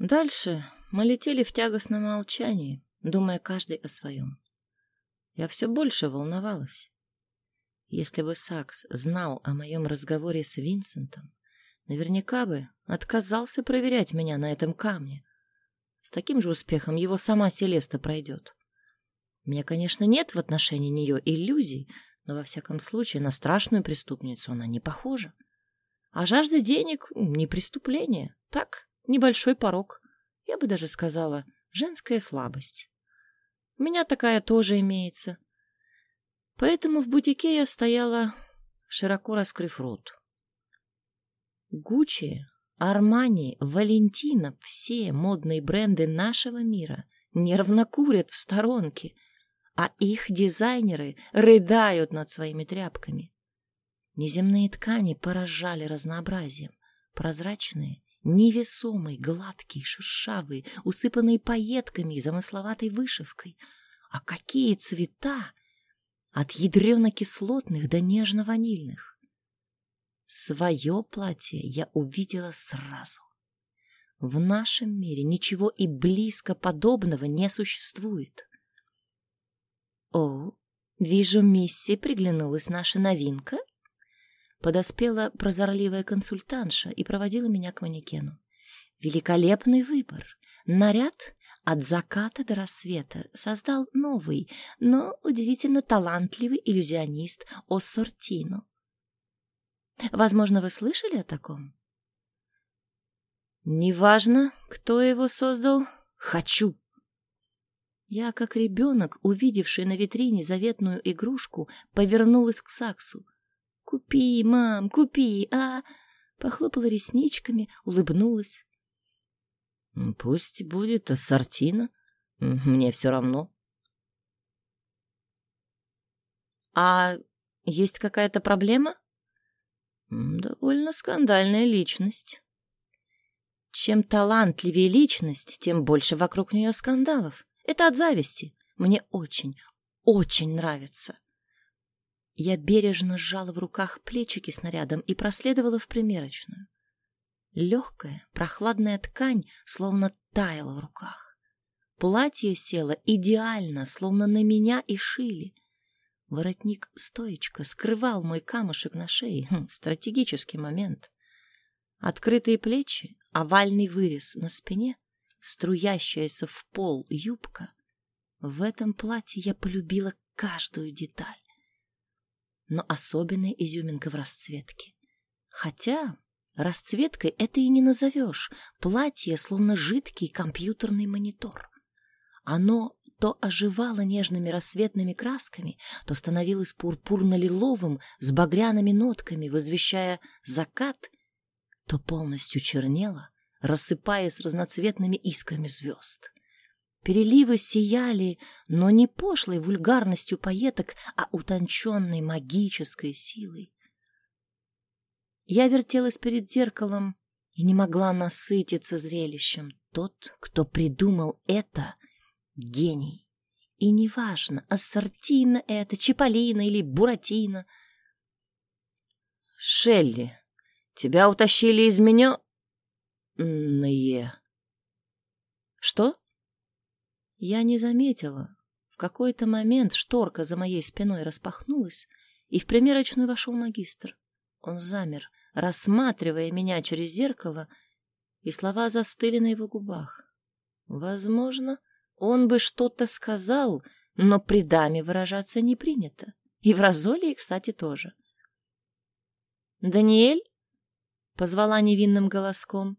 Дальше мы летели в тягостном молчании, думая каждый о своем. Я все больше волновалась. Если бы Сакс знал о моем разговоре с Винсентом, наверняка бы отказался проверять меня на этом камне. С таким же успехом его сама Селеста пройдет. У меня, конечно, нет в отношении нее иллюзий, но во всяком случае на страшную преступницу она не похожа. А жажда денег — не преступление, так, небольшой порог. Я бы даже сказала, женская слабость. У меня такая тоже имеется. Поэтому в бутике я стояла, широко раскрыв рот. Гуччи, Армани, Валентина, все модные бренды нашего мира нервно курят в сторонке, а их дизайнеры рыдают над своими тряпками. Неземные ткани поражали разнообразием. Прозрачные, невесомые, гладкие, шершавые, усыпанные пайетками и замысловатой вышивкой. А какие цвета! От ядрено-кислотных до нежно-ванильных. Свое платье я увидела сразу. В нашем мире ничего и близко подобного не существует. О, вижу, мисси приглянулась наша новинка. Подоспела прозорливая консультантша и проводила меня к манекену. Великолепный выбор. Наряд от заката до рассвета создал новый, но удивительно талантливый иллюзионист Оссортино. Возможно, вы слышали о таком? Неважно, кто его создал, хочу. Я, как ребенок, увидевший на витрине заветную игрушку, повернулась к Саксу. «Купи, мам, купи, а...» Похлопала ресничками, улыбнулась. «Пусть будет ассортина. Мне все равно». «А есть какая-то проблема?» «Довольно скандальная личность». Чем талантливее личность, тем больше вокруг нее скандалов. Это от зависти. Мне очень, очень нравится. Я бережно сжала в руках плечики снарядом и проследовала в примерочную. Легкая, прохладная ткань словно таяла в руках. Платье село идеально, словно на меня и шили. Воротник стоечко скрывал мой камушек на шее. Хм, стратегический момент. Открытые плечи, овальный вырез на спине, струящаяся в пол юбка. В этом платье я полюбила каждую деталь. Но особенная изюминка в расцветке. Хотя расцветкой это и не назовешь. Платье словно жидкий компьютерный монитор. Оно то оживало нежными рассветными красками, то становилось пурпурно-лиловым с багряными нотками, возвещая закат, то полностью чернело, рассыпаясь разноцветными искрами звезд. Переливы сияли, но не пошлой вульгарностью поеток, а утонченной магической силой. Я вертелась перед зеркалом и не могла насытиться зрелищем. Тот, кто придумал это, — гений. И неважно, ассортина это, чиполлино или буратино. Шелли, тебя утащили из ные. Что? Я не заметила. В какой-то момент шторка за моей спиной распахнулась, и в примерочную вошел магистр. Он замер, рассматривая меня через зеркало, и слова застыли на его губах. Возможно, он бы что-то сказал, но при даме выражаться не принято. И в Розолии, кстати, тоже. «Даниэль?» — позвала невинным голоском.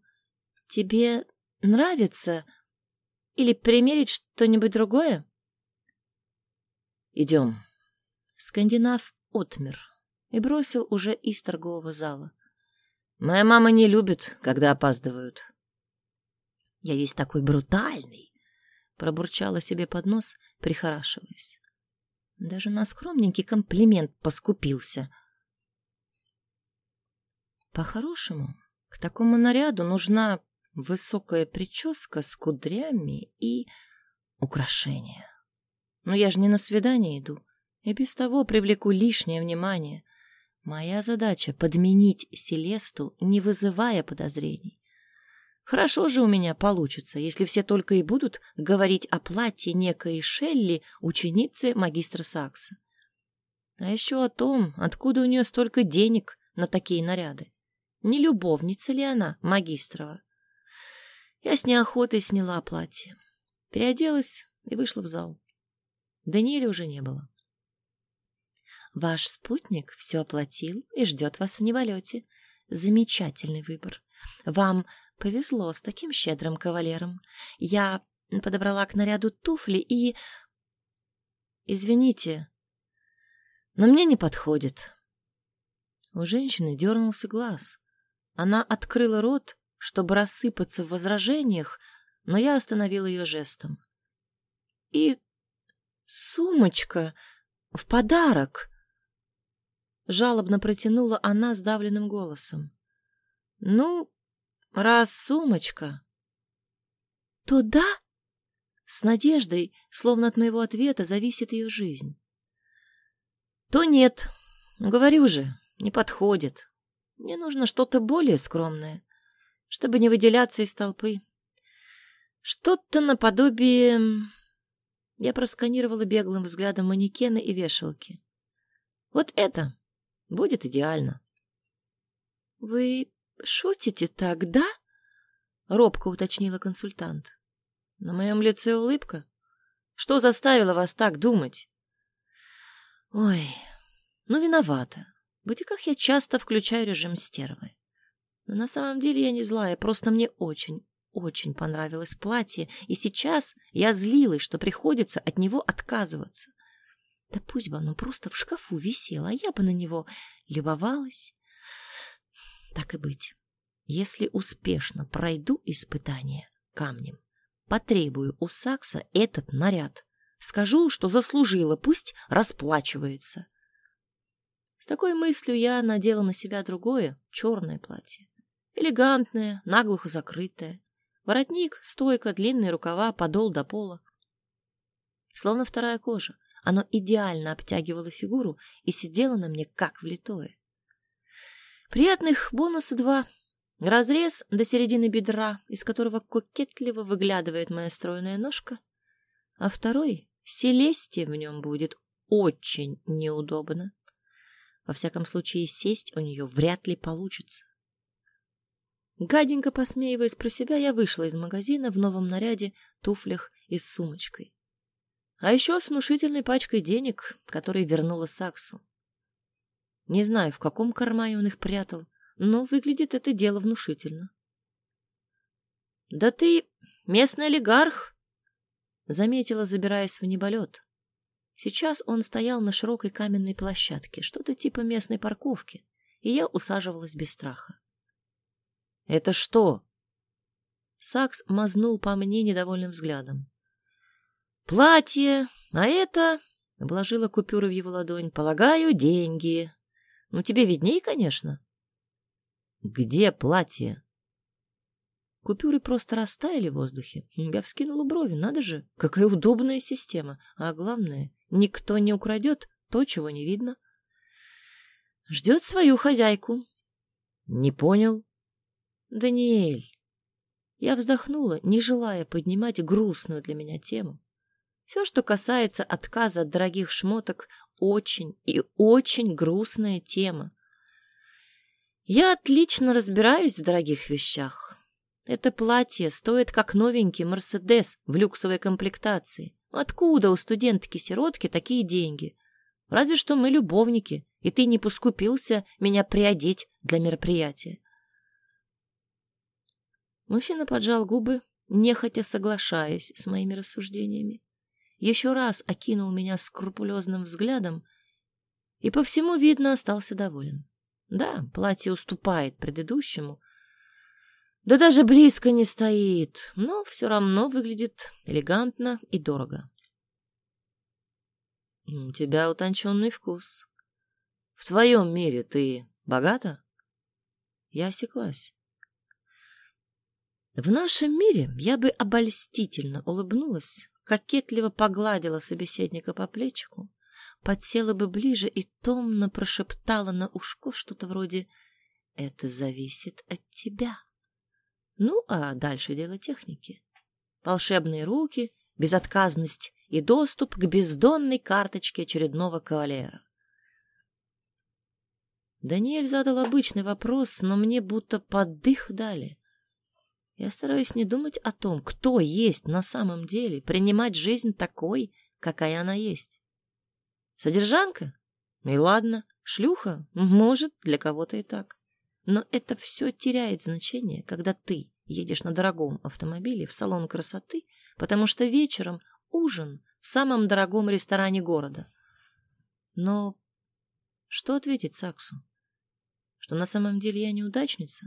Тебе нравится? Или примерить что-нибудь другое? Идем. Скандинав отмер и бросил уже из торгового зала. Моя мама не любит, когда опаздывают. Я весь такой брутальный, пробурчала себе под нос, прихорашиваясь. Даже на скромненький комплимент поскупился. По-хорошему, к такому наряду нужна Высокая прическа с кудрями и украшения. Но я же не на свидание иду, и без того привлеку лишнее внимание. Моя задача — подменить Селесту, не вызывая подозрений. Хорошо же у меня получится, если все только и будут говорить о платье некой Шелли, ученицы магистра Сакса. А еще о том, откуда у нее столько денег на такие наряды. Не любовница ли она, магистрова? Я с неохотой сняла платье, переоделась и вышла в зал. Даниэля уже не было. Ваш спутник все оплатил и ждет вас в неболете. Замечательный выбор. Вам повезло с таким щедрым кавалером. Я подобрала к наряду туфли и... Извините, но мне не подходит. У женщины дернулся глаз. Она открыла рот, чтобы рассыпаться в возражениях, но я остановил ее жестом. И сумочка в подарок. Жалобно протянула она сдавленным голосом. Ну, раз сумочка, то да. С надеждой, словно от моего ответа, зависит ее жизнь. То нет, говорю же, не подходит. Мне нужно что-то более скромное, чтобы не выделяться из толпы. Что-то наподобие... Я просканировала беглым взглядом манекены и вешалки. Вот это будет идеально. — Вы шутите так, да? — робко уточнила консультант. На моем лице улыбка. Что заставило вас так думать? Ой, ну виновата. В бутиках я часто включаю режим стервы. Но на самом деле я не злая, просто мне очень, очень понравилось платье, и сейчас я злилась, что приходится от него отказываться. Да пусть бы оно просто в шкафу висело, а я бы на него любовалась. Так и быть. Если успешно пройду испытание камнем, потребую у Сакса этот наряд. Скажу, что заслужила, пусть расплачивается. С такой мыслью я надела на себя другое, черное платье. Элегантное, наглухо закрытое. Воротник, стойка, длинные рукава, подол до пола. Словно вторая кожа. Оно идеально обтягивало фигуру и сидело на мне как влитое. Приятных бонуса два. Разрез до середины бедра, из которого кокетливо выглядывает моя стройная ножка, а второй Селесте в нем будет очень неудобно. Во всяком случае, сесть у нее вряд ли получится. Гаденько посмеиваясь про себя, я вышла из магазина в новом наряде, туфлях и с сумочкой. А еще с внушительной пачкой денег, которые вернула Саксу. Не знаю, в каком кармане он их прятал, но выглядит это дело внушительно. — Да ты местный олигарх, Заметила, забираясь в неболет. Сейчас он стоял на широкой каменной площадке, что-то типа местной парковки, и я усаживалась без страха. — Это что? Сакс мазнул по мне недовольным взглядом. — Платье, а это... — обложила купюры в его ладонь. — Полагаю, деньги. Ну, тебе видней, конечно. — Где платье? Купюры просто растаяли в воздухе. Я вскинула брови. Надо же, какая удобная система. А главное, никто не украдет то, чего не видно. Ждет свою хозяйку. Не понял. Даниэль. Я вздохнула, не желая поднимать грустную для меня тему. Все, что касается отказа от дорогих шмоток, очень и очень грустная тема. Я отлично разбираюсь в дорогих вещах. Это платье стоит как новенький Мерседес в люксовой комплектации. Откуда у студентки-сиротки такие деньги? Разве что мы любовники, и ты не поскупился меня приодеть для мероприятия. Мужчина поджал губы, нехотя соглашаясь с моими рассуждениями. Еще раз окинул меня скрупулезным взглядом и по всему, видно, остался доволен. Да, платье уступает предыдущему — да даже близко не стоит, но все равно выглядит элегантно и дорого. У тебя утонченный вкус. В твоем мире ты богата? Я осеклась. В нашем мире я бы обольстительно улыбнулась, кокетливо погладила собеседника по плечику, подсела бы ближе и томно прошептала на ушко что-то вроде «Это зависит от тебя». Ну, а дальше дело техники. Волшебные руки, безотказность и доступ к бездонной карточке очередного кавалера. Даниэль задал обычный вопрос, но мне будто поддых дали. Я стараюсь не думать о том, кто есть на самом деле, принимать жизнь такой, какая она есть. Содержанка? И ладно. Шлюха? Может, для кого-то и так. Но это все теряет значение, когда ты едешь на дорогом автомобиле в салон красоты, потому что вечером ужин в самом дорогом ресторане города. Но что ответить Саксу? Что на самом деле я неудачница?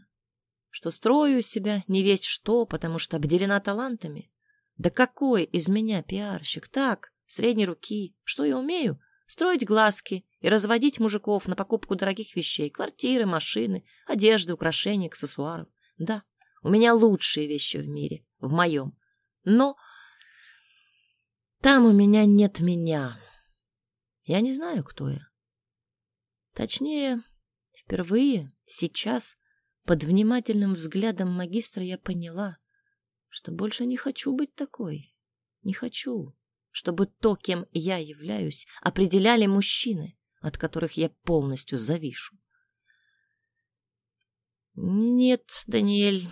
Что строю себя не весть что, потому что обделена талантами. Да какой из меня пиарщик? Так, средней руки. Что я умею? Строить глазки и разводить мужиков на покупку дорогих вещей. Квартиры, машины, одежды, украшения, аксессуаров. Да, у меня лучшие вещи в мире, в моем. Но там у меня нет меня. Я не знаю, кто я. Точнее, впервые, сейчас под внимательным взглядом магистра я поняла, что больше не хочу быть такой. Не хочу, чтобы то, кем я являюсь, определяли мужчины, от которых я полностью завишу. «Нет, Даниэль,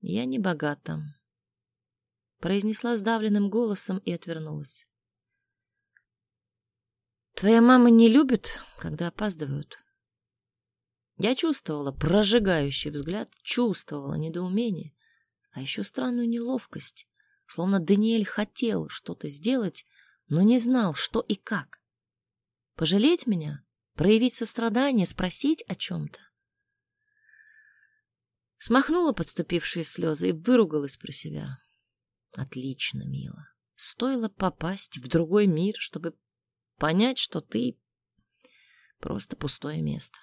я не богата», — произнесла сдавленным голосом и отвернулась. «Твоя мама не любит, когда опаздывают?» Я чувствовала прожигающий взгляд, чувствовала недоумение, а еще странную неловкость, словно Даниэль хотел что-то сделать, но не знал, что и как. Пожалеть меня? Проявить сострадание? Спросить о чем-то? Смахнула подступившие слезы и выругалась про себя. Отлично, мило. Стоило попасть в другой мир, чтобы понять, что ты просто пустое место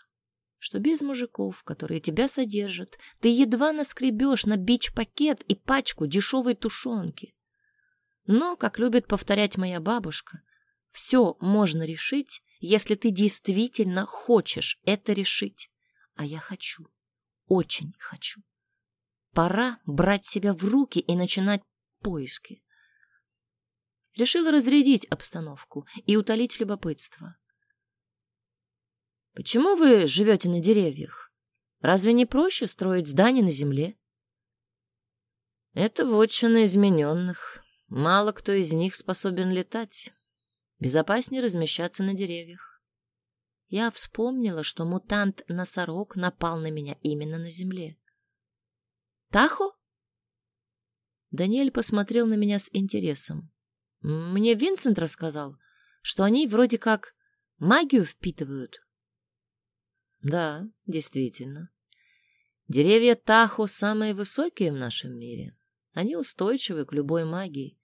что без мужиков, которые тебя содержат, ты едва наскребешь на бич-пакет и пачку дешевой тушенки. Но, как любит повторять моя бабушка, все можно решить, если ты действительно хочешь это решить. А я хочу, очень хочу. Пора брать себя в руки и начинать поиски. Решила разрядить обстановку и утолить любопытство. Почему вы живете на деревьях? Разве не проще строить здания на земле? Это вотчина измененных. Мало кто из них способен летать. Безопаснее размещаться на деревьях. Я вспомнила, что мутант-носорог напал на меня именно на земле. «Тахо?» Даниэль посмотрел на меня с интересом. «Мне Винсент рассказал, что они вроде как магию впитывают». Да, действительно. Деревья Тахо самые высокие в нашем мире. Они устойчивы к любой магии.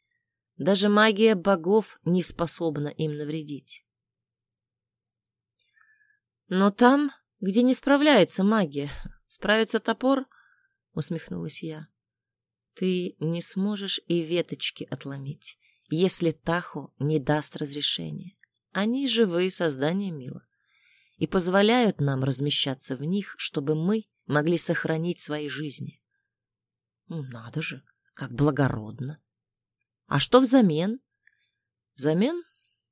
Даже магия богов не способна им навредить. Но там, где не справляется магия, справится топор, усмехнулась я. Ты не сможешь и веточки отломить, если Тахо не даст разрешения. Они живые создания, мило и позволяют нам размещаться в них, чтобы мы могли сохранить свои жизни. Надо же, как благородно. А что взамен? Взамен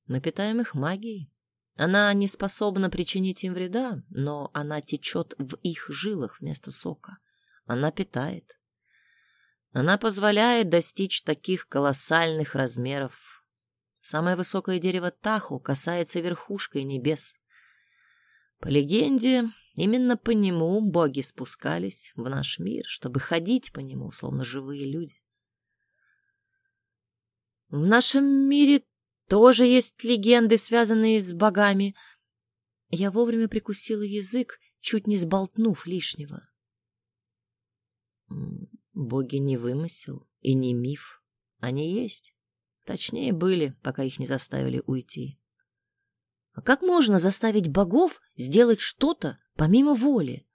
мы питаем их магией. Она не способна причинить им вреда, но она течет в их жилах вместо сока. Она питает. Она позволяет достичь таких колоссальных размеров. Самое высокое дерево Таху касается верхушкой небес. По легенде, именно по нему боги спускались в наш мир, чтобы ходить по нему, словно живые люди. В нашем мире тоже есть легенды, связанные с богами. Я вовремя прикусила язык, чуть не сболтнув лишнего. Боги не вымысел и не миф. Они есть. Точнее, были, пока их не заставили уйти. А как можно заставить богов сделать что-то помимо воли?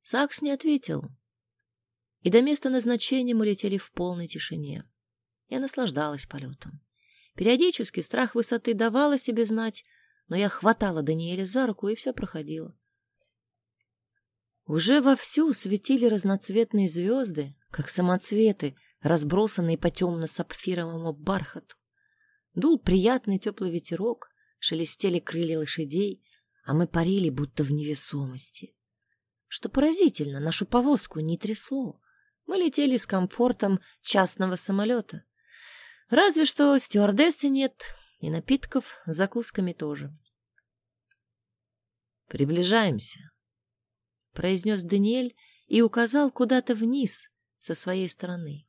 Сакс не ответил, и до места назначения мы летели в полной тишине. Я наслаждалась полетом. Периодически страх высоты давал о себе знать, но я хватала Даниэля за руку, и все проходило. Уже вовсю светили разноцветные звезды, как самоцветы, разбросанные по темно-сапфировому бархату. Дул приятный теплый ветерок, шелестели крылья лошадей, а мы парили, будто в невесомости. Что поразительно, нашу повозку не трясло. Мы летели с комфортом частного самолета. Разве что стюардессы нет, и напитков с закусками тоже. «Приближаемся», — произнес Даниэль и указал куда-то вниз со своей стороны.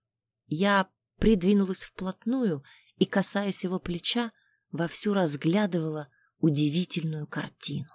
Я придвинулась вплотную и, касаясь его плеча, вовсю разглядывала удивительную картину.